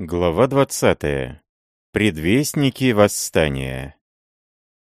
Глава 20. Предвестники восстания.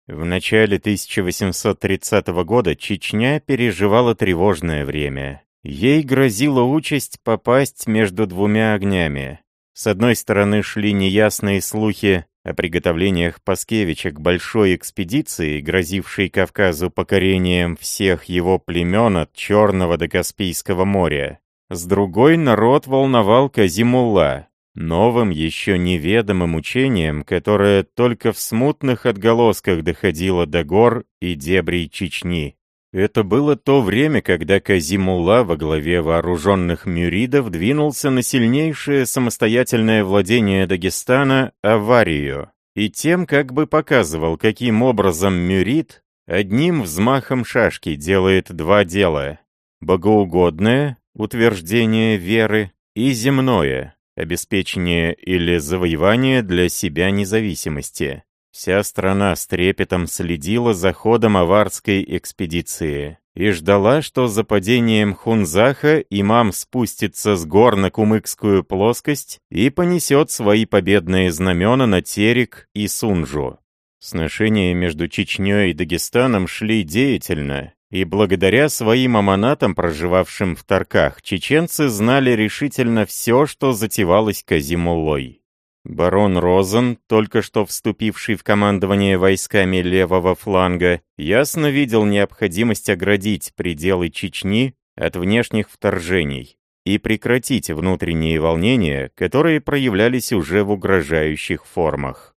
В начале 1830 года Чечня переживала тревожное время. Ей грозила участь попасть между двумя огнями. С одной стороны шли неясные слухи о приготовлениях Паскевича к большой экспедиции, грозившей Кавказу покорением всех его племен от Черного до Каспийского моря. С другой народ волновал Казимулла, новым, еще неведомым учением, которое только в смутных отголосках доходило до гор и дебрей Чечни. Это было то время, когда Казимулла во главе вооруженных мюридов двинулся на сильнейшее самостоятельное владение Дагестана – Аварию, и тем как бы показывал, каким образом мюрид одним взмахом шашки делает два дела – богоугодное, утверждение веры, и земное, обеспечение или завоевание для себя независимости. Вся страна с трепетом следила за ходом аварской экспедиции и ждала, что за падением Хунзаха имам спустится с гор на Кумыкскую плоскость и понесет свои победные знамена на Терек и Сунжу. Сношения между Чечней и Дагестаном шли деятельно, и благодаря своим аманатам, проживавшим в Тарках, чеченцы знали решительно все, что затевалось Казимуллой. Барон Розен, только что вступивший в командование войсками левого фланга, ясно видел необходимость оградить пределы Чечни от внешних вторжений и прекратить внутренние волнения, которые проявлялись уже в угрожающих формах.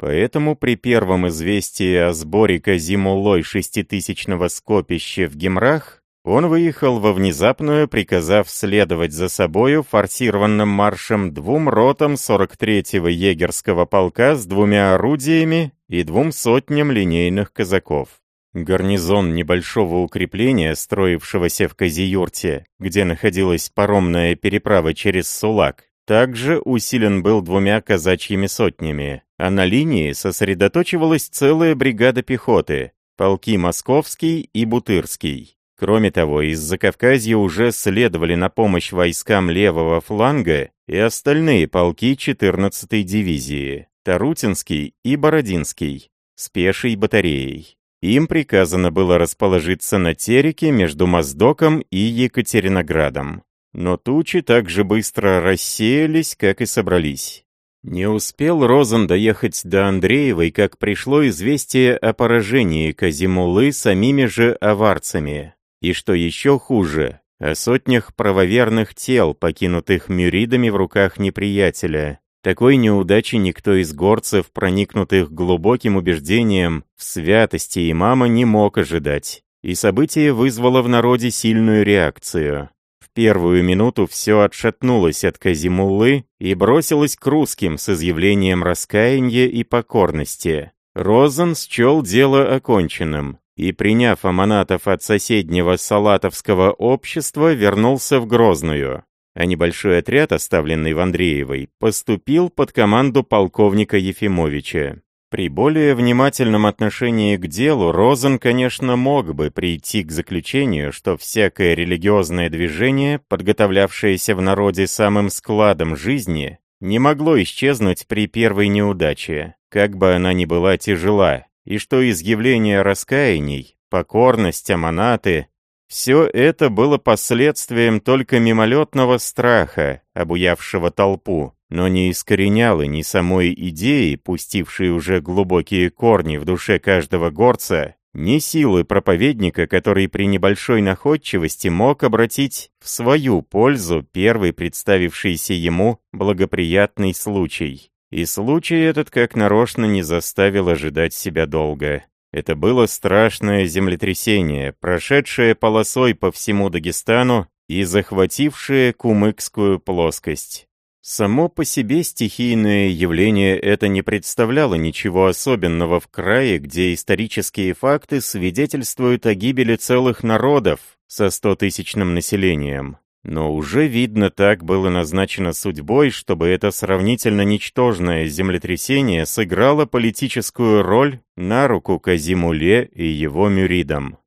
Поэтому при первом известии о сборе Казимулой шеститысячного скопища в Гемрах он выехал во внезапную, приказав следовать за собою форсированным маршем двум ротам 43-го егерского полка с двумя орудиями и двум сотням линейных казаков. Гарнизон небольшого укрепления, строившегося в Казиюрте, где находилась паромная переправа через Сулак, также усилен был двумя казачьими сотнями, а на линии сосредоточивалась целая бригада пехоты, полки Московский и Бутырский. Кроме того, из Закавказья уже следовали на помощь войскам левого фланга и остальные полки 14-й дивизии, Тарутинский и Бородинский, с пешей батареей. Им приказано было расположиться на Тереке между Моздоком и Екатериноградом. Но тучи так же быстро рассеялись, как и собрались. Не успел Розен доехать до Андреевой, как пришло известие о поражении Казимулы самими же аварцами. И что еще хуже, о сотнях правоверных тел, покинутых мюридами в руках неприятеля. Такой неудачи никто из горцев, проникнутых глубоким убеждением в святости имама, не мог ожидать. И событие вызвало в народе сильную реакцию первую минуту все отшатнулось от Казимуллы и бросилось к русским с изъявлением раскаяния и покорности. Розен счел дело оконченным и, приняв аманатов от соседнего салатовского общества, вернулся в Грозную, а небольшой отряд, оставленный в Андреевой, поступил под команду полковника Ефимовича. При более внимательном отношении к делу Розен, конечно, мог бы прийти к заключению, что всякое религиозное движение, подготовлявшееся в народе самым складом жизни, не могло исчезнуть при первой неудаче, как бы она ни была тяжела, и что изъявление раскаяний, покорность, аманаты — все это было последствием только мимолетного страха, обуявшего толпу, но не искореняла ни самой идеи, пустившей уже глубокие корни в душе каждого горца, ни силы проповедника, который при небольшой находчивости мог обратить в свою пользу первый представившийся ему благоприятный случай. И случай этот как нарочно не заставил ожидать себя долго. Это было страшное землетрясение, прошедшее полосой по всему Дагестану и захватившее Кумыкскую плоскость. Само по себе стихийное явление это не представляло ничего особенного в крае, где исторические факты свидетельствуют о гибели целых народов со стотысячным населением. Но уже видно так было назначено судьбой, чтобы это сравнительно ничтожное землетрясение сыграло политическую роль на руку Казимуле и его мюридам.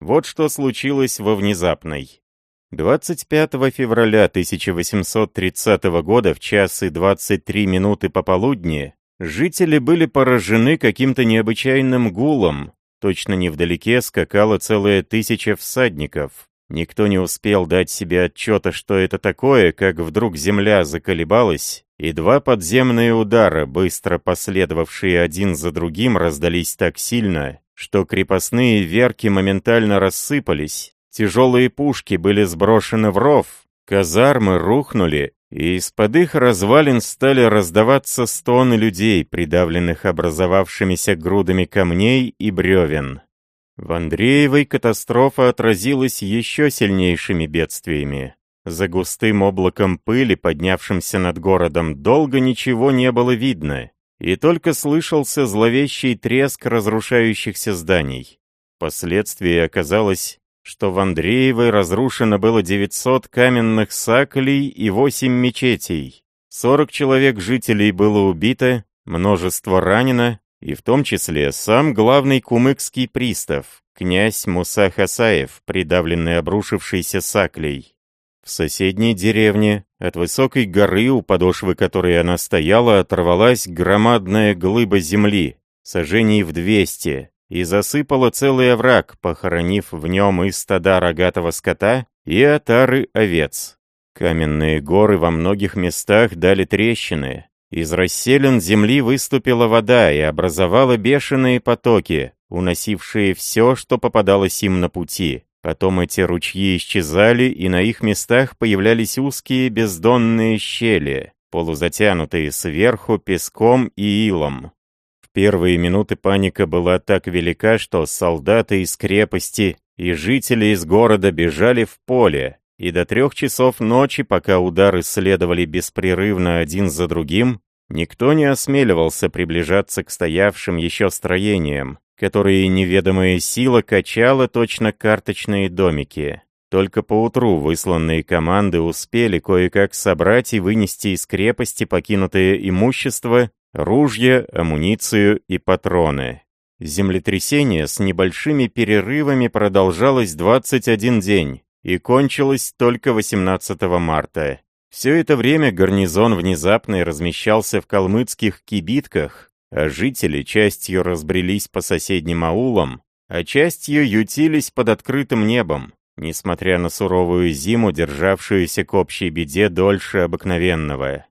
Вот что случилось во внезапной. 25 февраля 1830 года в час и 23 минуты пополудни жители были поражены каким-то необычайным гулом. Точно невдалеке скакала целая тысяча всадников. Никто не успел дать себе отчета, что это такое, как вдруг земля заколебалась, и два подземные удара, быстро последовавшие один за другим, раздались так сильно, что крепостные верки моментально рассыпались, тяжелые пушки были сброшены в ров, казармы рухнули, и из-под их развалин стали раздаваться стоны людей, придавленных образовавшимися грудами камней и бревен. В Андреевой катастрофа отразилась еще сильнейшими бедствиями. За густым облаком пыли, поднявшимся над городом, долго ничего не было видно, и только слышался зловещий треск разрушающихся зданий. Впоследствии оказалось, что в Андреевой разрушено было 900 каменных саклей и 8 мечетей. 40 человек жителей было убито, множество ранено, и в том числе сам главный кумыкский пристав, князь Муса Хасаев, придавленный обрушившейся саклей. В соседней деревне, от высокой горы, у подошвы которой она стояла, оторвалась громадная глыба земли, сожжений в 200, и засыпала целый овраг, похоронив в нем и стада рогатого скота, и отары овец. Каменные горы во многих местах дали трещины. Из расселен земли выступила вода и образовала бешеные потоки, уносившие все, что попадалось им на пути. Потом эти ручьи исчезали, и на их местах появлялись узкие бездонные щели, полузатянутые сверху песком и илом первые минуты паника была так велика, что солдаты из крепости и жители из города бежали в поле, и до трех часов ночи, пока удары следовали беспрерывно один за другим, никто не осмеливался приближаться к стоявшим еще строениям, которые неведомая сила качала точно карточные домики. Только поутру высланные команды успели кое-как собрать и вынести из крепости покинутое имущество ружья, амуницию и патроны. Землетрясение с небольшими перерывами продолжалось 21 день и кончилось только 18 марта. Все это время гарнизон внезапно размещался в калмыцких кибитках, а жители частью разбрелись по соседним аулам, а частью ютились под открытым небом, несмотря на суровую зиму, державшуюся к общей беде дольше обыкновенного.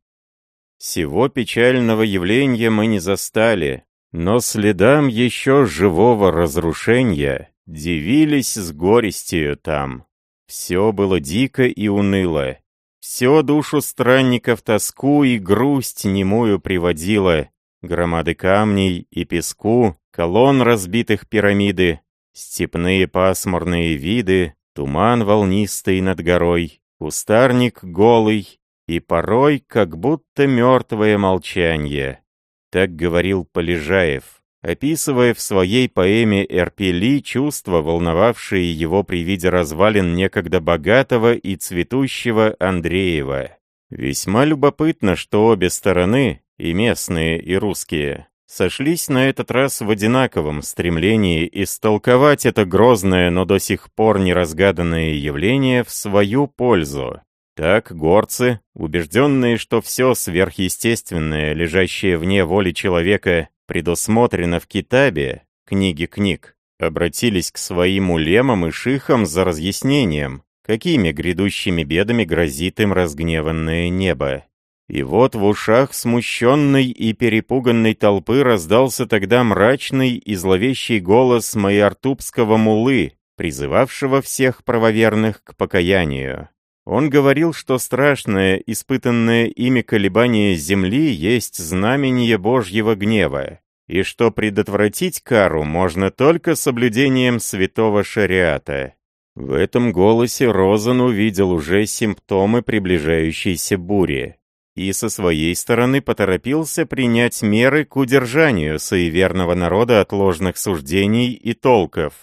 Всего печального явления мы не застали, но следам еще живого разрушения дивились с горестью там. Все было дико и уныло. Все душу странников тоску и грусть немую приводило. Громады камней и песку, колонн разбитых пирамиды, степные пасмурные виды, туман волнистый над горой, кустарник голый, и порой как будто мертвое молчание. Так говорил Полежаев, описывая в своей поэме «Эрпели» чувства, волновавшие его при виде развалин некогда богатого и цветущего Андреева. Весьма любопытно, что обе стороны, и местные, и русские, сошлись на этот раз в одинаковом стремлении истолковать это грозное, но до сих пор неразгаданное явление в свою пользу. Так горцы, убежденные, что все сверхъестественное, лежащее вне воли человека, предусмотрено в Китабе, книге книг, обратились к своим улемам и шихам за разъяснением, какими грядущими бедами грозит им разгневанное небо. И вот в ушах смущенной и перепуганной толпы раздался тогда мрачный и зловещий голос майортубского мулы, призывавшего всех правоверных к покаянию. Он говорил, что страшное, испытанное ими колебание земли есть знамение Божьего гнева, и что предотвратить кару можно только соблюдением святого шариата. В этом голосе Розен увидел уже симптомы приближающейся бури и со своей стороны поторопился принять меры к удержанию суеверного народа от ложных суждений и толков.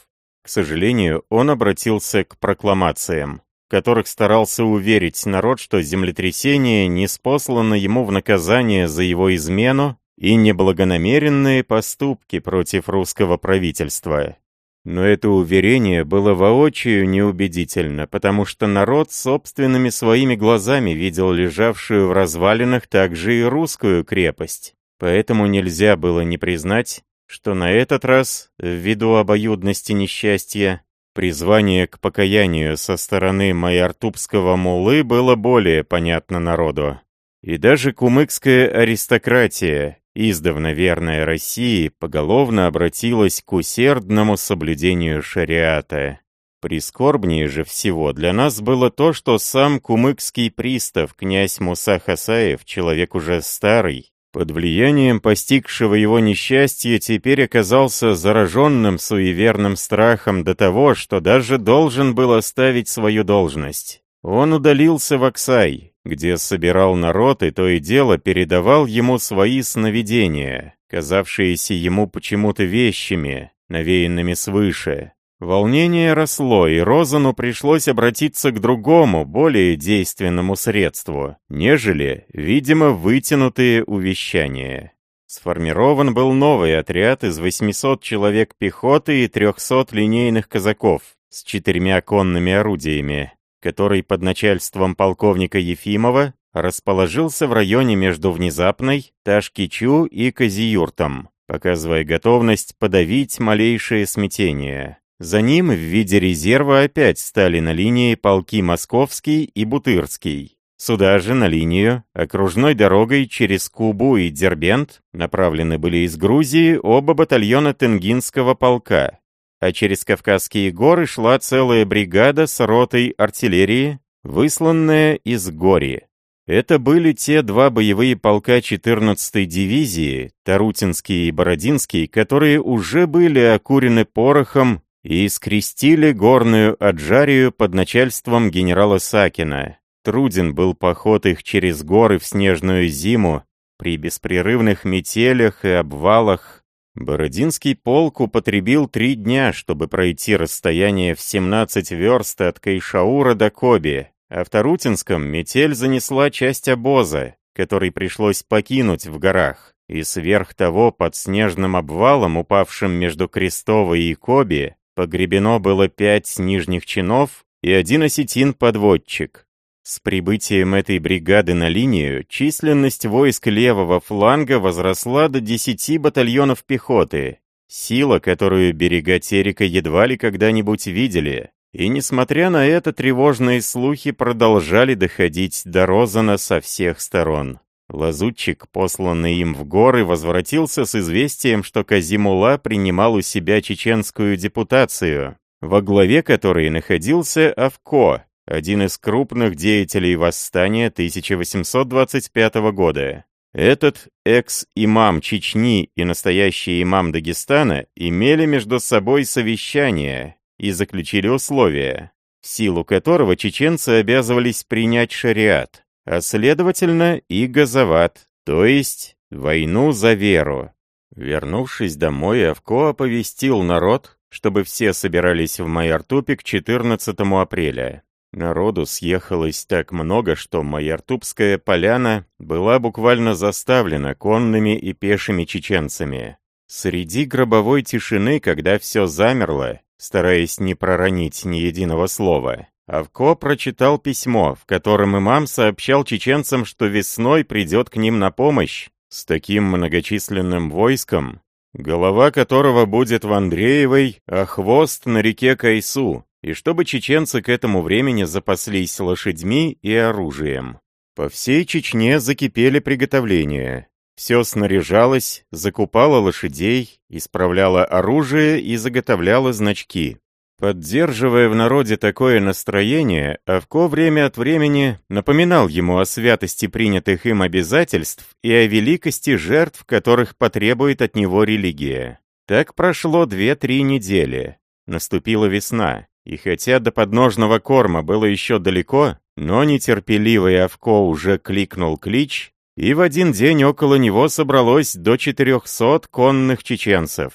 К сожалению, он обратился к прокламациям которых старался уверить народ, что землетрясение не спослано ему в наказание за его измену и неблагонамеренные поступки против русского правительства. Но это уверение было воочию неубедительно, потому что народ собственными своими глазами видел лежавшую в развалинах также и русскую крепость. Поэтому нельзя было не признать, что на этот раз, ввиду обоюдности несчастья, призвание к покаянию со стороны майортубского мулы было более понятно народу. И даже кумыкская аристократия, издавна верная России, поголовно обратилась к усердному соблюдению шариата. Прискорбнее же всего для нас было то, что сам кумыкский пристав, князь Муса Хасаев, человек уже старый, под влиянием постигшего его несчастья теперь оказался зараженным суеверным страхом до того, что даже должен был оставить свою должность. Он удалился в Оксай, где собирал народ и то и дело передавал ему свои сновидения, казавшиеся ему почему-то вещами, навеянными свыше. Волнение росло, и Розану пришлось обратиться к другому, более действенному средству, нежели, видимо, вытянутые увещания. Сформирован был новый отряд из 800 человек пехоты и 300 линейных казаков с четырьмя конными орудиями, который под начальством полковника Ефимова расположился в районе между Внезапной, Ташкичу и Козиюртом, показывая готовность подавить малейшее смятение. За ним в виде резерва опять стали на линии полки Московский и Бутырский. Сюда же, на линию, окружной дорогой через Кубу и Дербент направлены были из Грузии оба батальона Тенгинского полка, а через Кавказские горы шла целая бригада с ротой артиллерии, высланная из Гори. Это были те два боевые полка 14-й дивизии, Тарутинский и Бородинский, которые уже были окурены порохом и скрестили горную Аджарию под начальством генерала Сакина. Труден был поход их через горы в снежную зиму, при беспрерывных метелях и обвалах, Бородинский полк употребил три дня, чтобы пройти расстояние в 17 верст от Кайшаура до Коби, а в Тарутинском метель занесла часть обоза, который пришлось покинуть в горах, и сверх того под снежным обвалом, упавшим между Крестовой и Коби, погребено было пять нижних чинов и один осетин-подводчик. С прибытием этой бригады на линию численность войск левого фланга возросла до 10 батальонов пехоты, сила, которую берега Терека едва ли когда-нибудь видели. И несмотря на это, тревожные слухи продолжали доходить до Розана со всех сторон. Лазутчик, посланный им в горы, возвратился с известием, что Казимула принимал у себя чеченскую депутацию, во главе которой находился Авко, один из крупных деятелей восстания 1825 года. Этот экс-имам Чечни и настоящий имам Дагестана имели между собой совещание и заключили условия, в силу которого чеченцы обязывались принять шариат, а следовательно и газоват, то есть войну за веру. Вернувшись домой, Авко оповестил народ, чтобы все собирались в Майортупе к 14 апреля. Народу съехалось так много, что Майортубская поляна была буквально заставлена конными и пешими чеченцами. Среди гробовой тишины, когда все замерло, стараясь не проронить ни единого слова, Авко прочитал письмо, в котором имам сообщал чеченцам, что весной придет к ним на помощь с таким многочисленным войском, голова которого будет в Андреевой, а хвост на реке Кайсу, и чтобы чеченцы к этому времени запаслись лошадьми и оружием. По всей Чечне закипели приготовления. Все снаряжалось, закупало лошадей, исправляло оружие и заготовляло значки. Поддерживая в народе такое настроение, Авко время от времени напоминал ему о святости принятых им обязательств и о великости жертв, которых потребует от него религия. Так прошло две-три недели. Наступила весна. И хотя до подножного корма было еще далеко, но нетерпеливый Авко уже кликнул клич, и в один день около него собралось до 400 конных чеченцев.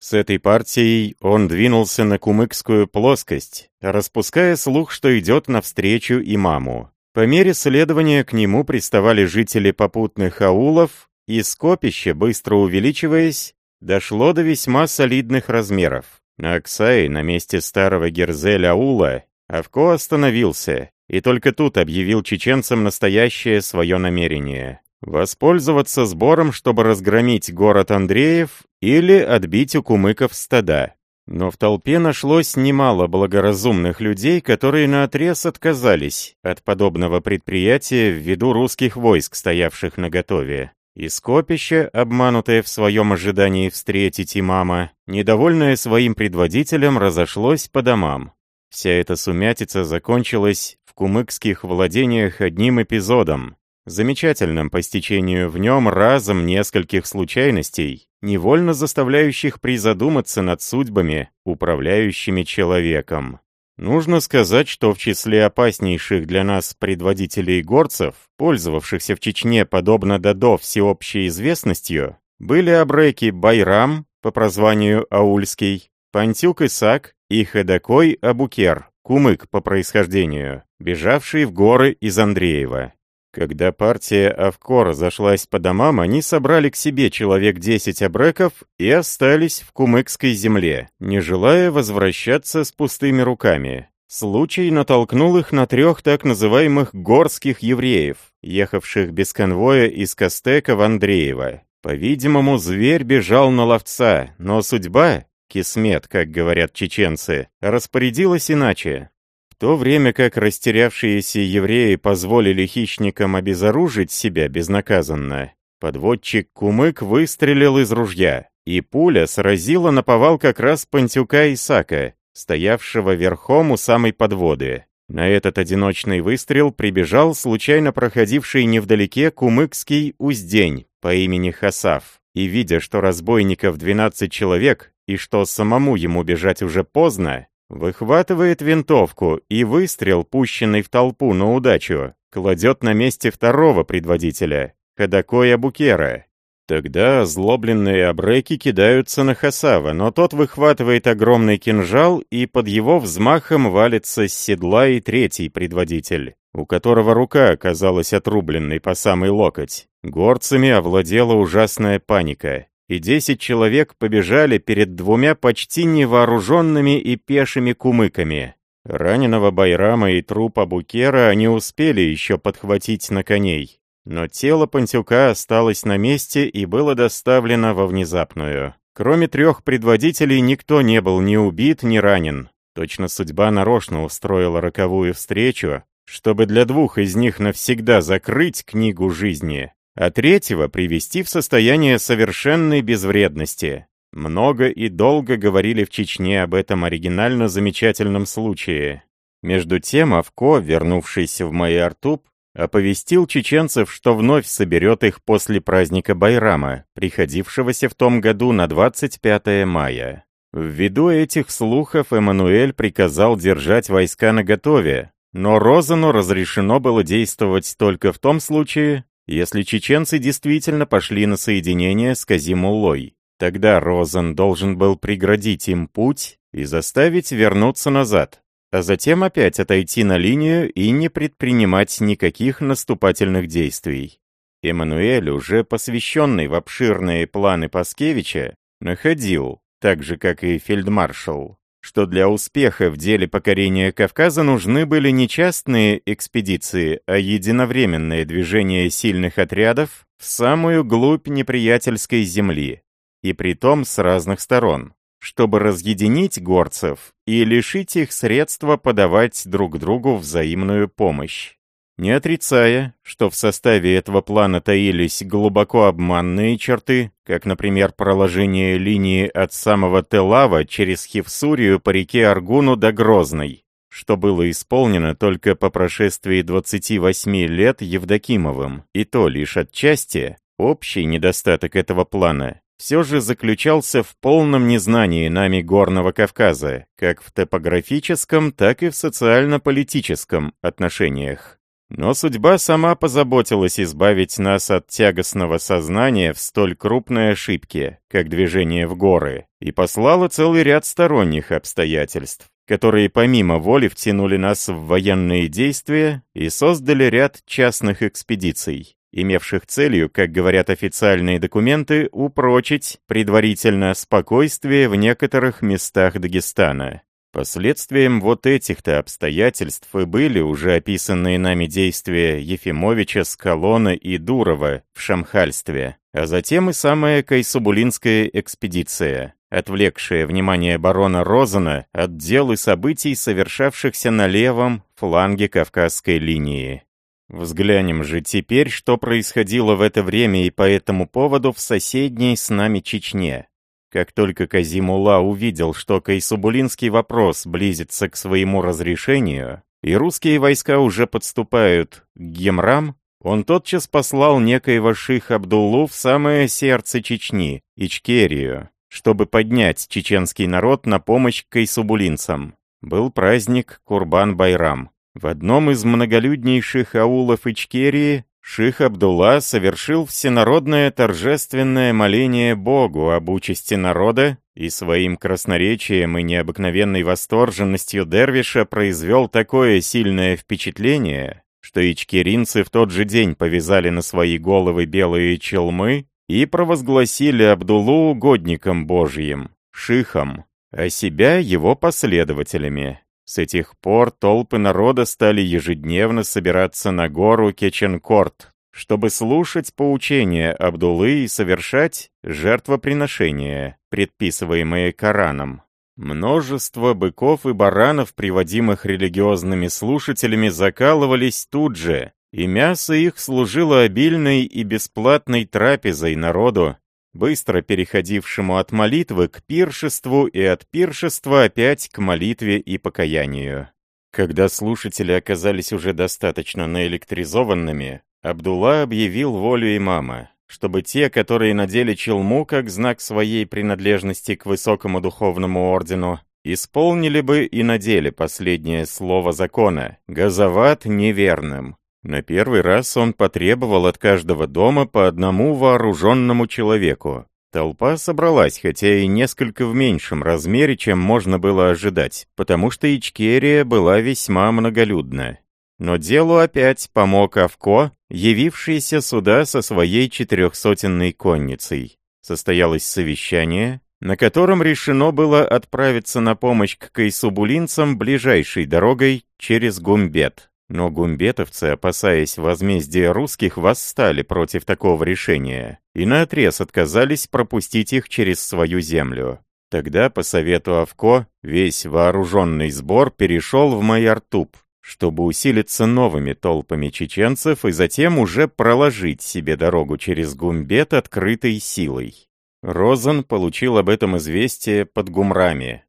С этой партией он двинулся на кумыкскую плоскость, распуская слух, что идет навстречу имаму. По мере следования к нему приставали жители попутных аулов, и скопище, быстро увеличиваясь, дошло до весьма солидных размеров. На Аксае, на месте старого Герзеля-Аула, Авко остановился, и только тут объявил чеченцам настоящее свое намерение. Воспользоваться сбором, чтобы разгромить город Андреев или отбить у кумыков стада. Но в толпе нашлось немало благоразумных людей, которые наотрез отказались от подобного предприятия ввиду русских войск, стоявших наготове. И скопище, обманутое в своем ожидании встретить имама, недовольное своим предводителем, разошлось по домам. Вся эта сумятица закончилась в кумыкских владениях одним эпизодом, замечательным по стечению в нем разом нескольких случайностей, невольно заставляющих призадуматься над судьбами, управляющими человеком. Нужно сказать, что в числе опаснейших для нас предводителей горцев, пользовавшихся в Чечне подобно Дадо всеобщей известностью, были абреки Байрам, по прозванию Аульский, Пантюк Исак и Ходокой Абукер, кумык по происхождению, бежавший в горы из Андреева. Когда партия Авкора зашлась по домам, они собрали к себе человек 10 абреков и остались в кумыкской земле, не желая возвращаться с пустыми руками. Случай натолкнул их на трех так называемых «горских евреев», ехавших без конвоя из Костека в Андреево. По-видимому, зверь бежал на ловца, но судьба, кисмет, как говорят чеченцы, распорядилась иначе то время как растерявшиеся евреи позволили хищникам обезоружить себя безнаказанно, подводчик Кумык выстрелил из ружья, и пуля сразила на повал как раз Пантюка Исака, стоявшего верхом у самой подводы. На этот одиночный выстрел прибежал случайно проходивший невдалеке кумыкский уздень по имени Хасав, и, видя, что разбойников 12 человек, и что самому ему бежать уже поздно, Выхватывает винтовку, и выстрел, пущенный в толпу на удачу, кладет на месте второго предводителя, Ходокоя Букера. Тогда озлобленные абреки кидаются на Хасава, но тот выхватывает огромный кинжал, и под его взмахом валится с седла и третий предводитель, у которого рука оказалась отрубленной по самый локоть. Горцами овладела ужасная паника и десять человек побежали перед двумя почти невооруженными и пешими кумыками. Раненого Байрама и труп Абукера они успели еще подхватить на коней. Но тело Пантюка осталось на месте и было доставлено во внезапную. Кроме трех предводителей никто не был ни убит, ни ранен. Точно судьба нарочно устроила роковую встречу, чтобы для двух из них навсегда закрыть книгу жизни а третьего привести в состояние совершенной безвредности. Много и долго говорили в Чечне об этом оригинально замечательном случае. Между тем Авко, вернувшийся в Майартуб, оповестил чеченцев, что вновь соберет их после праздника Байрама, приходившегося в том году на 25 мая. Ввиду этих слухов Эммануэль приказал держать войска наготове, но Розану разрешено было действовать только в том случае, если чеченцы действительно пошли на соединение с Казимуллой, тогда Розен должен был преградить им путь и заставить вернуться назад, а затем опять отойти на линию и не предпринимать никаких наступательных действий. Эммануэль, уже посвященный в обширные планы Паскевича, находил, так же как и фельдмаршал, что для успеха в деле покорения Кавказа нужны были не частные экспедиции, а единовременное движение сильных отрядов в самую глубь неприятельской земли, и притом с разных сторон, чтобы разъединить горцев и лишить их средства подавать друг другу взаимную помощь не отрицая, что в составе этого плана таились глубоко обманные черты, как, например, проложение линии от самого Телава через Хевсурию по реке Аргуну до Грозной, что было исполнено только по прошествии 28 лет Евдокимовым, и то лишь отчасти, общий недостаток этого плана все же заключался в полном незнании нами Горного Кавказа, как в топографическом, так и в социально-политическом отношениях. Но судьба сама позаботилась избавить нас от тягостного сознания в столь крупной ошибке, как движение в горы, и послала целый ряд сторонних обстоятельств, которые помимо воли втянули нас в военные действия и создали ряд частных экспедиций. имевших целью, как говорят официальные документы, упрочить предварительно спокойствие в некоторых местах Дагестана. Последствием вот этих-то обстоятельств и были уже описанные нами действия Ефимовича, Скалона и Дурова в Шамхальстве, а затем и самая Кайсубулинская экспедиция, отвлекшая внимание барона Розена от дел и событий, совершавшихся на левом фланге Кавказской линии. Взглянем же теперь, что происходило в это время и по этому поводу в соседней с нами Чечне. Как только Казимула увидел, что Кайсубулинский вопрос близится к своему разрешению, и русские войска уже подступают к Гемрам, он тотчас послал некоего ших Абдуллу в самое сердце Чечни, Ичкерию, чтобы поднять чеченский народ на помощь кайсубулинцам. Был праздник Курбан-Байрам. В одном из многолюднейших аулов Ичкерии Ших Абдулла совершил всенародное торжественное моление Богу об участи народа и своим красноречием и необыкновенной восторженностью Дервиша произвел такое сильное впечатление, что ичкеринцы в тот же день повязали на свои головы белые челмы и провозгласили Абдуллу угодником Божьим, шихом, а себя его последователями. С этих пор толпы народа стали ежедневно собираться на гору Кеченкорт, чтобы слушать поучения Абдулы и совершать жертвоприношения, предписываемые Кораном. Множество быков и баранов, приводимых религиозными слушателями, закалывались тут же, и мясо их служило обильной и бесплатной трапезой народу, быстро переходившему от молитвы к пиршеству и от пиршества опять к молитве и покаянию. Когда слушатели оказались уже достаточно наэлектризованными, Абдулла объявил волю имама, чтобы те, которые надели челму как знак своей принадлежности к высокому духовному ордену, исполнили бы и надели последнее слово закона «газават неверным», на первый раз он потребовал от каждого дома по одному вооруженному человеку. Толпа собралась, хотя и несколько в меньшем размере, чем можно было ожидать, потому что Ичкерия была весьма многолюдна. Но делу опять помог Авко, явившийся сюда со своей четырехсотенной конницей. Состоялось совещание, на котором решено было отправиться на помощь к кайсубулинцам ближайшей дорогой через Гумбет. Но гумбетовцы, опасаясь возмездия русских, восстали против такого решения и наотрез отказались пропустить их через свою землю. Тогда, по совету Авко, весь вооруженный сбор перешел в Майартуб, чтобы усилиться новыми толпами чеченцев и затем уже проложить себе дорогу через Гумбет открытой силой. Розен получил об этом известие под Гумрами,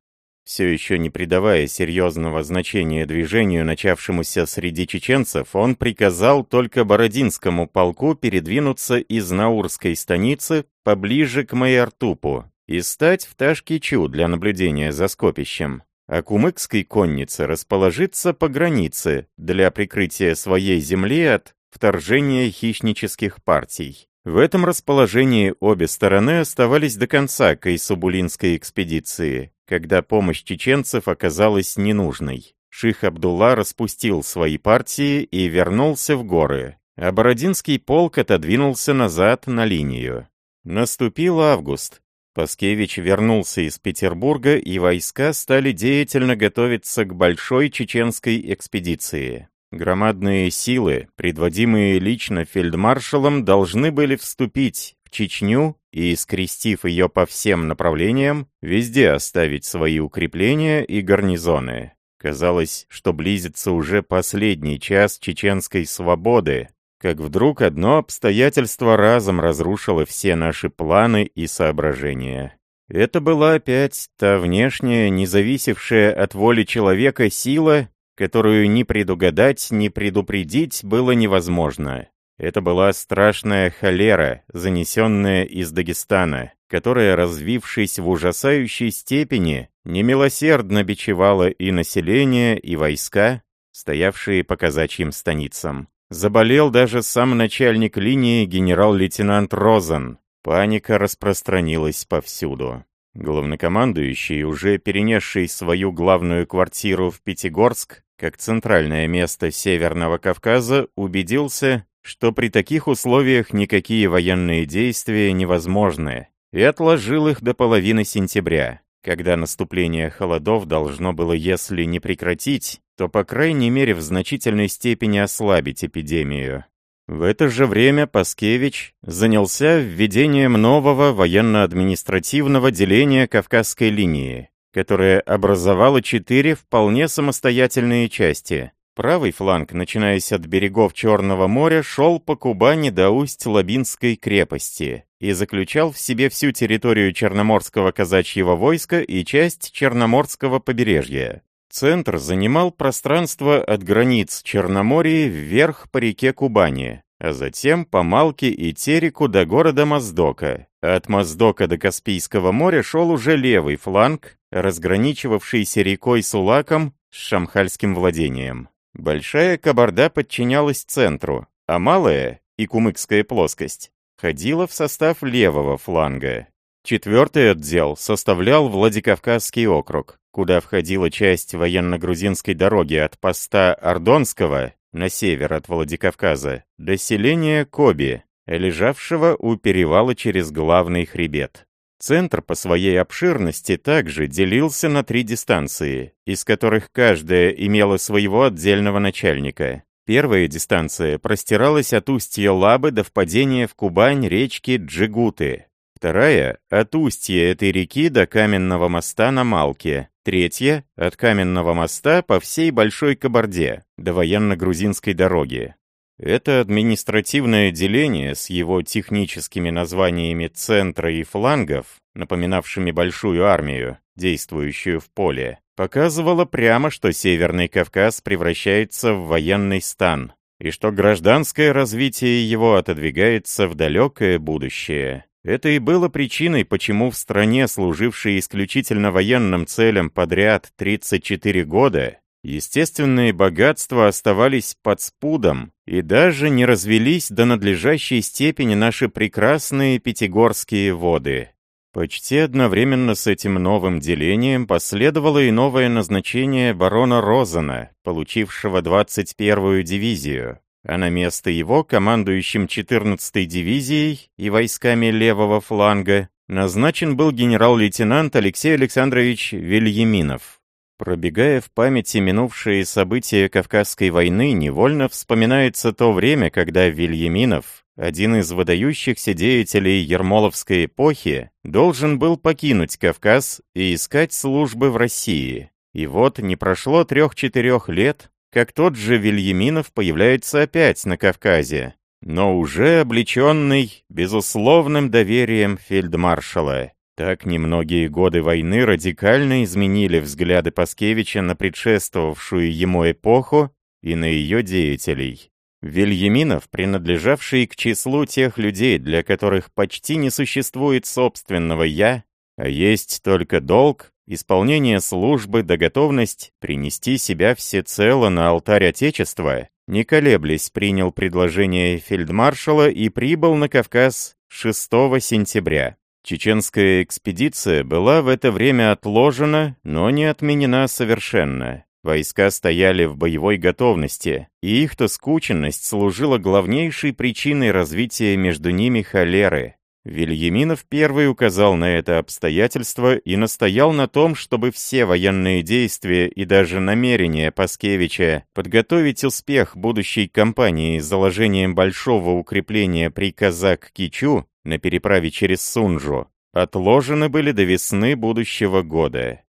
все еще не придавая серьезного значения движению, начавшемуся среди чеченцев, он приказал только Бородинскому полку передвинуться из Наурской станицы поближе к Майартупу и стать в Ташкичу для наблюдения за скопищем, а Кумыкской коннице расположиться по границе для прикрытия своей земли от вторжения хищнических партий. В этом расположении обе стороны оставались до конца Кайсубулинской экспедиции, когда помощь чеченцев оказалась ненужной. Ших Абдулла распустил свои партии и вернулся в горы, а Бородинский полк отодвинулся назад на линию. Наступил август. Паскевич вернулся из Петербурга, и войска стали деятельно готовиться к большой чеченской экспедиции. Громадные силы, предводимые лично фельдмаршалом, должны были вступить в Чечню и, скрестив ее по всем направлениям, везде оставить свои укрепления и гарнизоны. Казалось, что близится уже последний час чеченской свободы, как вдруг одно обстоятельство разом разрушило все наши планы и соображения. Это была опять та внешняя, независевшая от воли человека сила, которую ни предугадать, ни предупредить было невозможно. Это была страшная холера, занесенная из Дагестана, которая, развившись в ужасающей степени, немилосердно бичевала и население, и войска, стоявшие по казачьим станицам. Заболел даже сам начальник линии генерал-лейтенант Розен. Паника распространилась повсюду. Главнокомандующий, уже перенесший свою главную квартиру в Пятигорск, как центральное место Северного Кавказа, убедился, что при таких условиях никакие военные действия невозможны, и отложил их до половины сентября, когда наступление холодов должно было, если не прекратить, то, по крайней мере, в значительной степени ослабить эпидемию. В это же время Паскевич занялся введением нового военно-административного деления Кавказской линии, которое образовало четыре вполне самостоятельные части. Правый фланг, начинаясь от берегов Черного моря, шел по Кубани до усть Лабинской крепости и заключал в себе всю территорию Черноморского казачьего войска и часть Черноморского побережья. Центр занимал пространство от границ Черноморья вверх по реке Кубани, а затем по Малке и Тереку до города Моздока. От Моздока до Каспийского моря шел уже левый фланг, разграничивавшийся рекой Сулаком с шамхальским владением. Большая Кабарда подчинялась центру, а малая и Кумыкская плоскость ходила в состав левого фланга. Четвертый отдел составлял Владикавказский округ, куда входила часть военно-грузинской дороги от поста Ордонского на север от Владикавказа до селения Коби, лежавшего у перевала через главный хребет. Центр по своей обширности также делился на три дистанции, из которых каждая имела своего отдельного начальника. Первая дистанция простиралась от устья Лабы до впадения в Кубань речки Джигуты. Вторая — от устья этой реки до каменного моста на Малке. Третья — от каменного моста по всей Большой Кабарде до военно-грузинской дороги. Это административное деление с его техническими названиями центра и флангов, напоминавшими большую армию, действующую в поле, показывало прямо, что Северный Кавказ превращается в военный стан, и что гражданское развитие его отодвигается в далекое будущее. Это и было причиной, почему в стране, служившей исключительно военным целям подряд 34 года, Естественные богатства оставались под спудом и даже не развелись до надлежащей степени наши прекрасные Пятигорские воды. Почти одновременно с этим новым делением последовало и новое назначение барона Розена, получившего 21-ю дивизию, а на место его, командующим 14-й дивизией и войсками левого фланга, назначен был генерал-лейтенант Алексей Александрович Вильяминов. Пробегая в памяти минувшие события Кавказской войны, невольно вспоминается то время, когда Вильяминов, один из выдающихся деятелей Ермоловской эпохи, должен был покинуть Кавказ и искать службы в России. И вот не прошло трех-четырех лет, как тот же Вильяминов появляется опять на Кавказе, но уже облеченный безусловным доверием фельдмаршала. Так немногие годы войны радикально изменили взгляды Паскевича на предшествовавшую ему эпоху и на ее деятелей. Вильяминов, принадлежавший к числу тех людей, для которых почти не существует собственного «я», а есть только долг, исполнение службы да готовность принести себя всецело на алтарь Отечества, не колеблясь принял предложение фельдмаршала и прибыл на Кавказ 6 сентября. Чеченская экспедиция была в это время отложена, но не отменена совершенно. Войска стояли в боевой готовности, и их тоскученность служила главнейшей причиной развития между ними холеры. Вильяминов первый указал на это обстоятельство и настоял на том, чтобы все военные действия и даже намерения Паскевича подготовить успех будущей кампании с заложением большого укрепления при Казак-Кичу на переправе через Сунжу отложены были до весны будущего года.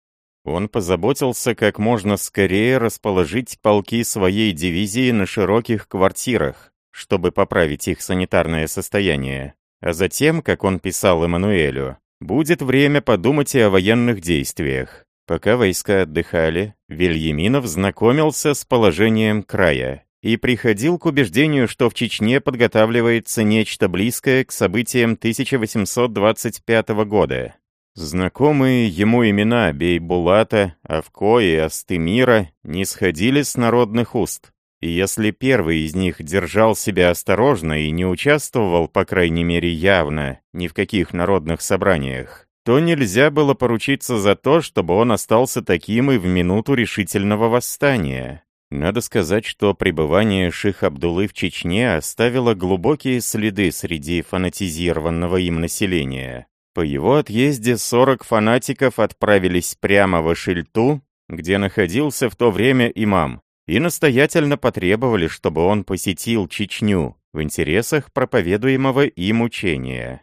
Он позаботился как можно скорее расположить полки своей дивизии на широких квартирах, чтобы поправить их санитарное состояние. А затем, как он писал Эммануэлю, будет время подумать и о военных действиях. Пока войска отдыхали, Вильяминов знакомился с положением края и приходил к убеждению, что в Чечне подготавливается нечто близкое к событиям 1825 года. Знакомые ему имена Бейбулата, Авко и Астемира не сходили с народных уст. Если первый из них держал себя осторожно и не участвовал, по крайней мере явно, ни в каких народных собраниях, то нельзя было поручиться за то, чтобы он остался таким и в минуту решительного восстания. Надо сказать, что пребывание Ших Абдулы в Чечне оставило глубокие следы среди фанатизированного им населения. По его отъезде 40 фанатиков отправились прямо в Ашильту, где находился в то время имам, и настоятельно потребовали, чтобы он посетил Чечню в интересах проповедуемого им учения.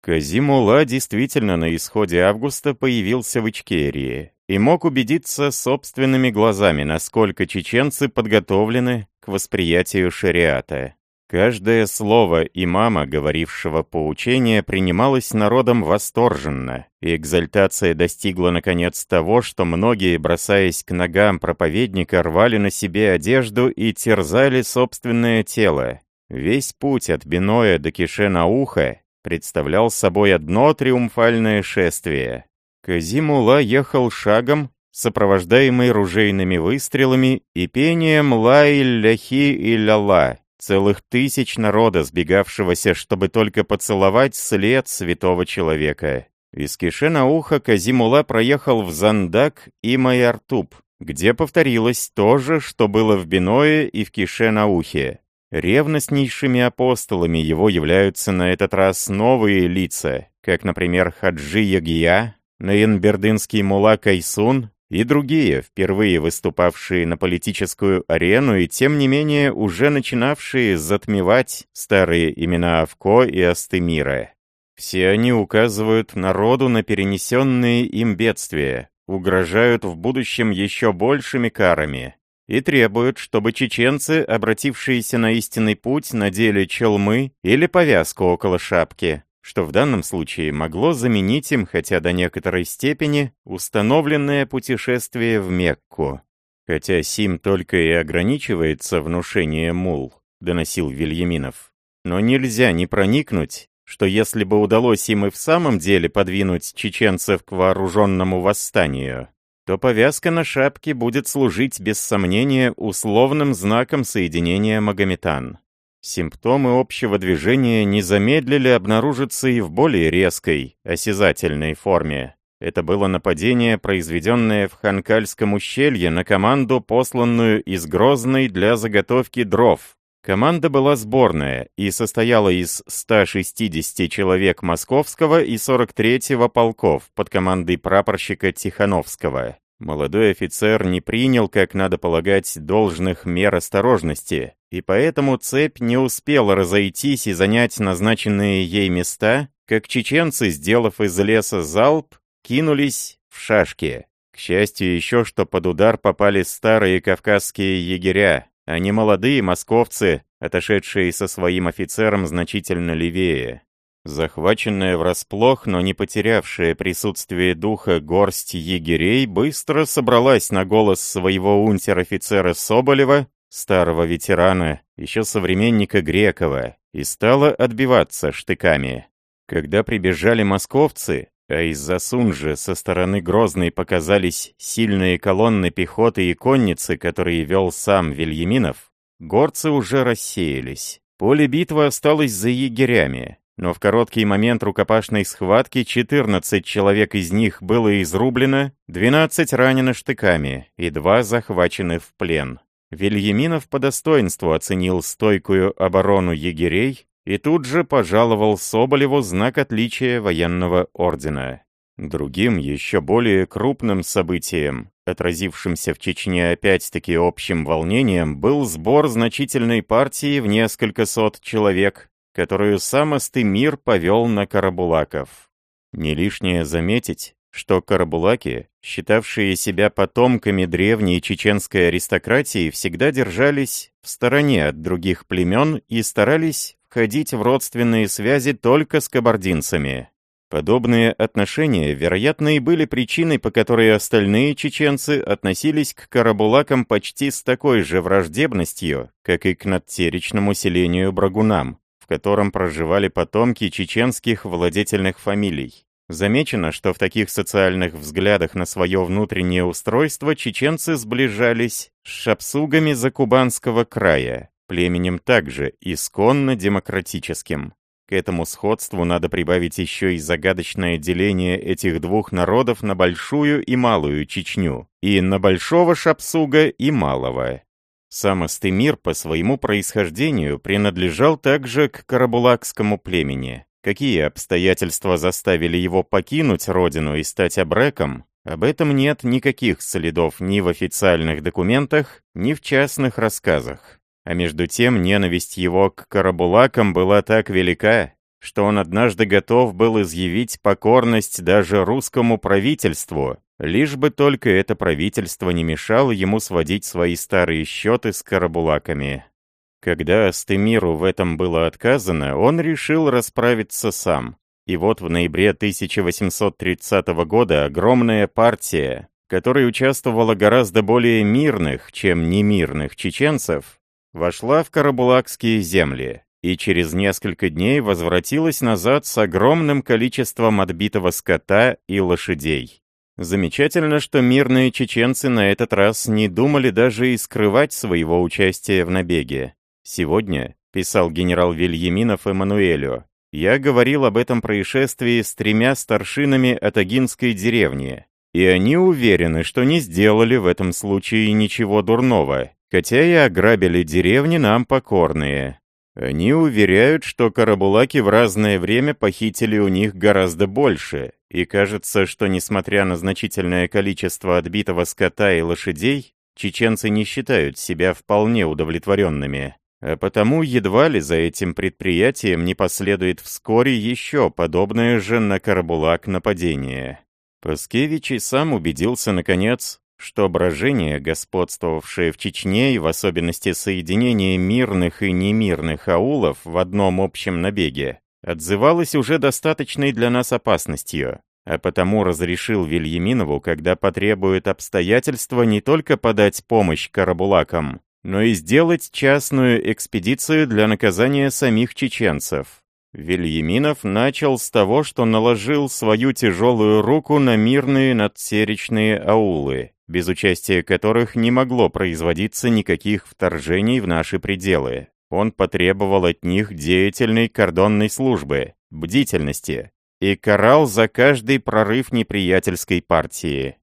Казимула действительно на исходе августа появился в Ичкерии и мог убедиться собственными глазами, насколько чеченцы подготовлены к восприятию шариата. Каждое слово имама, говорившего поучение, принималось народом восторженно, и экзальтация достигла наконец того, что многие, бросаясь к ногам проповедника, рвали на себе одежду и терзали собственное тело. Весь путь от Биноя до Кишена-Уха представлял собой одно триумфальное шествие. Казимула ехал шагом, сопровождаемый ружейными выстрелами и пением «Ла-илляхи и ля-ла», целых тысяч народа, сбегавшегося, чтобы только поцеловать след святого человека. Из Кишена-Уха Казимула проехал в Зандак и Майартуб, где повторилось то же, что было в Биное и в Кишенаухе. Ревностнейшими апостолами его являются на этот раз новые лица, как, например, Хаджи Ягия, Наенбердынский мула Кайсун и другие, впервые выступавшие на политическую арену и тем не менее уже начинавшие затмевать старые имена Авко и Астемира. Все они указывают народу на перенесенные им бедствия, угрожают в будущем еще большими карами, и требуют, чтобы чеченцы, обратившиеся на истинный путь, надели челмы или повязку около шапки, что в данном случае могло заменить им, хотя до некоторой степени, установленное путешествие в Мекку. Хотя сим только и ограничивается внушение мул, доносил Вильяминов. Но нельзя не проникнуть, что если бы удалось им и в самом деле подвинуть чеченцев к вооруженному восстанию, то повязка на шапке будет служить без сомнения условным знаком соединения Магометан. Симптомы общего движения не замедлили обнаружиться и в более резкой, осязательной форме. Это было нападение, произведенное в Ханкальском ущелье на команду, посланную из Грозной для заготовки дров. Команда была сборная и состояла из 160 человек Московского и 43-го полков под командой прапорщика Тихановского. Молодой офицер не принял, как надо полагать, должных мер осторожности, и поэтому цепь не успела разойтись и занять назначенные ей места, как чеченцы, сделав из леса залп, кинулись в шашки. К счастью еще, что под удар попали старые кавказские егеря, а не молодые московцы, отошедшие со своим офицером значительно левее. Захваченная врасплох, но не потерявшая присутствие духа горсть егерей, быстро собралась на голос своего унтер-офицера Соболева, старого ветерана, еще современника Грекова, и стала отбиваться штыками. Когда прибежали московцы, а из-за Сунжи со стороны Грозной показались сильные колонны пехоты и конницы, которые вел сам Вильяминов, горцы уже рассеялись. Поле битвы осталось за егерями, но в короткий момент рукопашной схватки 14 человек из них было изрублено, 12 ранено штыками и 2 захвачены в плен. Вильяминов по достоинству оценил стойкую оборону егерей и тут же пожаловал Соболеву знак отличия военного ордена. Другим, еще более крупным событием, отразившимся в Чечне опять-таки общим волнением, был сбор значительной партии в несколько сот человек, которую сам Астемир повел на Карабулаков. Не лишнее заметить, что карабулаки, считавшие себя потомками древней чеченской аристократии, всегда держались в стороне от других племен и старались входить в родственные связи только с кабардинцами. Подобные отношения, вероятно, и были причиной, по которой остальные чеченцы относились к карабулакам почти с такой же враждебностью, как и к надтеречному селению Брагунам, в котором проживали потомки чеченских владетельных фамилий. Замечено, что в таких социальных взглядах на свое внутреннее устройство чеченцы сближались с шапсугами Закубанского края, племенем также исконно демократическим. К этому сходству надо прибавить еще и загадочное деление этих двух народов на Большую и Малую Чечню, и на Большого Шапсуга и Малого. Сам Астемир по своему происхождению принадлежал также к карабулакскому племени. Какие обстоятельства заставили его покинуть родину и стать абреком, об этом нет никаких следов ни в официальных документах, ни в частных рассказах. А между тем ненависть его к карабулакам была так велика, что он однажды готов был изъявить покорность даже русскому правительству, лишь бы только это правительство не мешало ему сводить свои старые счеты с карабулаками. Когда Астемиру в этом было отказано, он решил расправиться сам. И вот в ноябре 1830 года огромная партия, которой участвовало гораздо более мирных, чем немирных чеченцев, вошла в Карабулакские земли и через несколько дней возвратилась назад с огромным количеством отбитого скота и лошадей. Замечательно, что мирные чеченцы на этот раз не думали даже и скрывать своего участия в набеге. «Сегодня», — писал генерал Вильяминов Эммануэлю, я говорил об этом происшествии с тремя старшинами Атагинской деревни, и они уверены, что не сделали в этом случае ничего дурного, хотя и ограбили деревни нам покорные. Они уверяют, что карабулаки в разное время похитили у них гораздо больше, и кажется, что несмотря на значительное количество отбитого скота и лошадей, чеченцы не считают себя вполне удовлетворенными. А потому едва ли за этим предприятием не последует вскоре еще подобное же на Карабулак нападение. Паскевич и сам убедился, наконец, что брожение, господствовавшее в Чечне, и в особенности соединение мирных и немирных аулов в одном общем набеге, отзывалось уже достаточной для нас опасностью, а потому разрешил Вильяминову, когда потребует обстоятельства, не только подать помощь карабулакам, но и сделать частную экспедицию для наказания самих чеченцев. Вильяминов начал с того, что наложил свою тяжелую руку на мирные надсеречные аулы, без участия которых не могло производиться никаких вторжений в наши пределы. Он потребовал от них деятельной кордонной службы, бдительности и карал за каждый прорыв неприятельской партии.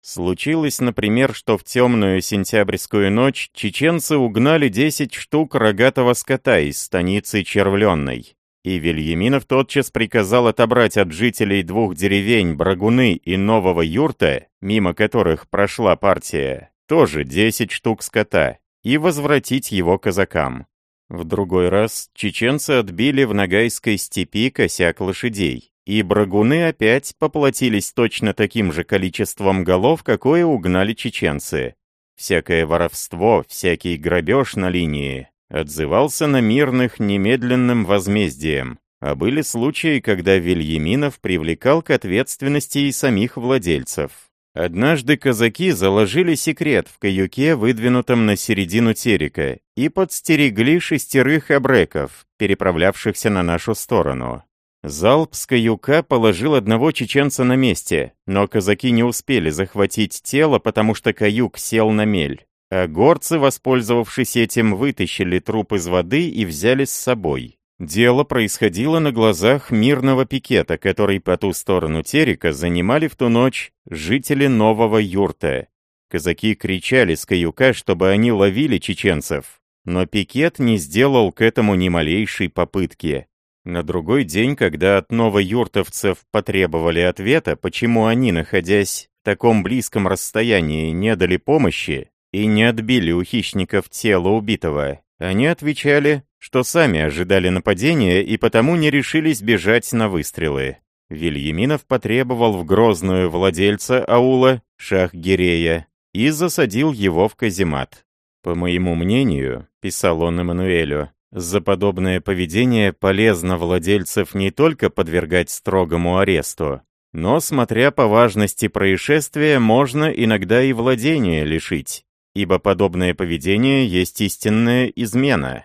Случилось, например, что в темную сентябрьскую ночь чеченцы угнали 10 штук рогатого скота из станицы Червленной. И Вильяминов тотчас приказал отобрать от жителей двух деревень Брагуны и Нового Юрта, мимо которых прошла партия, тоже 10 штук скота, и возвратить его казакам. В другой раз чеченцы отбили в Ногайской степи косяк лошадей, и брагуны опять поплатились точно таким же количеством голов, какое угнали чеченцы. Всякое воровство, всякий грабеж на линии отзывался на мирных немедленным возмездием, а были случаи, когда Вильяминов привлекал к ответственности и самих владельцев. Однажды казаки заложили секрет в каюке, выдвинутом на середину терека, и подстерегли шестерых абреков, переправлявшихся на нашу сторону. Залп с каюка положил одного чеченца на месте, но казаки не успели захватить тело, потому что каюк сел на мель. А горцы, воспользовавшись этим, вытащили труп из воды и взяли с собой. Дело происходило на глазах мирного пикета, который по ту сторону терека занимали в ту ночь жители нового юрта. Казаки кричали с каюка, чтобы они ловили чеченцев, но пикет не сделал к этому ни малейшей попытки. На другой день, когда от новоюртовцев потребовали ответа, почему они, находясь в таком близком расстоянии, не дали помощи и не отбили у хищников тело убитого, они отвечали, что сами ожидали нападения и потому не решились бежать на выстрелы. Вильяминов потребовал в грозную владельца аула, Шах-Гирея, и засадил его в каземат. «По моему мнению», — писал он Эммануэлю, за подобное поведение полезно владельцев не только подвергать строгому аресту, но, смотря по важности происшествия, можно иногда и владения лишить, ибо подобное поведение есть истинная измена.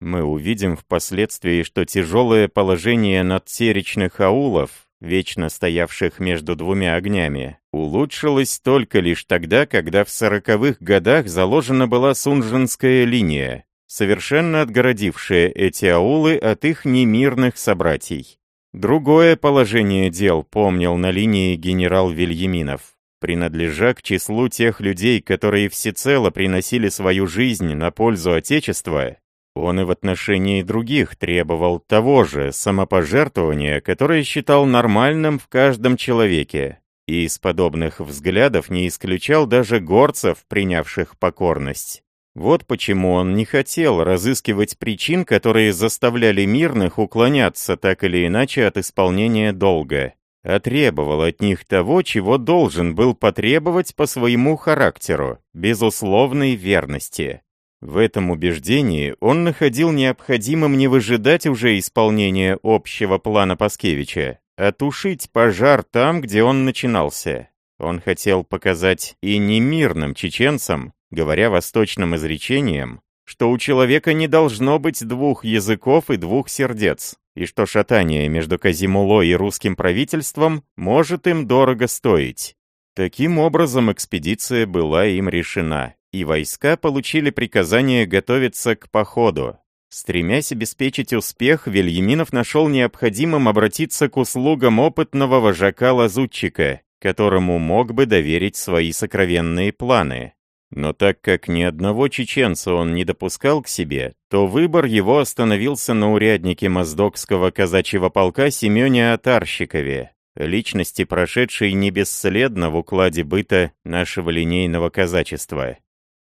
Мы увидим впоследствии, что тяжелое положение надсеречных аулов, вечно стоявших между двумя огнями, улучшилось только лишь тогда, когда в сороковых годах заложена была Сунжинская линия, совершенно отгородившие эти аулы от их немирных собратьей. Другое положение дел помнил на линии генерал Вильяминов. Принадлежа к числу тех людей, которые всецело приносили свою жизнь на пользу Отечества, он и в отношении других требовал того же самопожертвования, которое считал нормальным в каждом человеке, и из подобных взглядов не исключал даже горцев, принявших покорность. Вот почему он не хотел разыскивать причин, которые заставляли мирных уклоняться так или иначе от исполнения долга, а требовал от них того, чего должен был потребовать по своему характеру, безусловной верности. В этом убеждении он находил необходимым не выжидать уже исполнения общего плана Паскевича, а тушить пожар там, где он начинался. Он хотел показать и немирным чеченцам, говоря восточным изречением, что у человека не должно быть двух языков и двух сердец, и что шатание между Казимуло и русским правительством может им дорого стоить. Таким образом, экспедиция была им решена, и войска получили приказание готовиться к походу. Стремясь обеспечить успех, Вильяминов нашел необходимым обратиться к услугам опытного вожака-лазутчика, которому мог бы доверить свои сокровенные планы. Но так как ни одного чеченца он не допускал к себе, то выбор его остановился на уряднике Моздокского казачьего полка Семене Атарщикове, личности, прошедшей не бесследно в укладе быта нашего линейного казачества.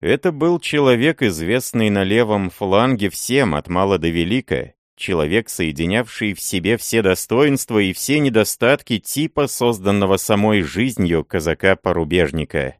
Это был человек, известный на левом фланге всем, от мала до велика, человек, соединявший в себе все достоинства и все недостатки типа, созданного самой жизнью казака-порубежника.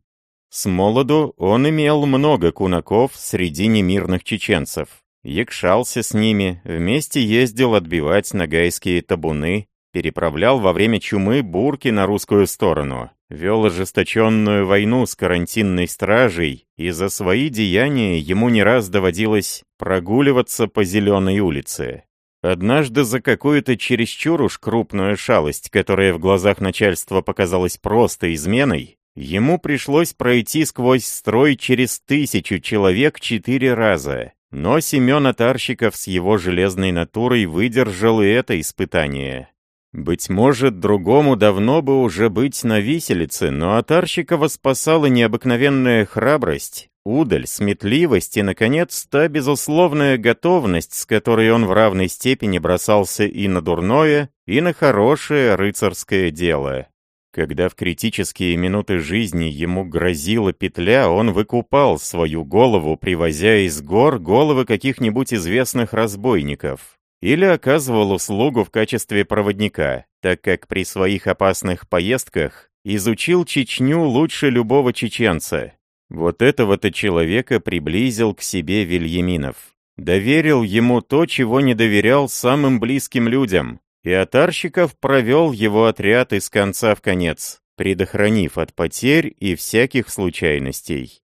С молоду он имел много кунаков среди немирных чеченцев, якшался с ними, вместе ездил отбивать нагайские табуны, переправлял во время чумы бурки на русскую сторону, вел ожесточенную войну с карантинной стражей, и за свои деяния ему не раз доводилось прогуливаться по Зеленой улице. Однажды за какую-то чересчур уж крупную шалость, которая в глазах начальства показалась просто изменой, ему пришлось пройти сквозь строй через тысячу человек четыре раза. Но Семен Атарщиков с его железной натурой выдержал и это испытание. Быть может, другому давно бы уже быть на виселице, но Атарщикова спасала необыкновенная храбрость, удаль, сметливость и, наконец, та безусловная готовность, с которой он в равной степени бросался и на дурное, и на хорошее рыцарское дело. Когда в критические минуты жизни ему грозила петля, он выкупал свою голову, привозя из гор головы каких-нибудь известных разбойников или оказывал услугу в качестве проводника, так как при своих опасных поездках изучил Чечню лучше любого чеченца. Вот этого-то человека приблизил к себе Вильяминов. Доверил ему то, чего не доверял самым близким людям, и Атарщиков провел его отряд из конца в конец, предохранив от потерь и всяких случайностей.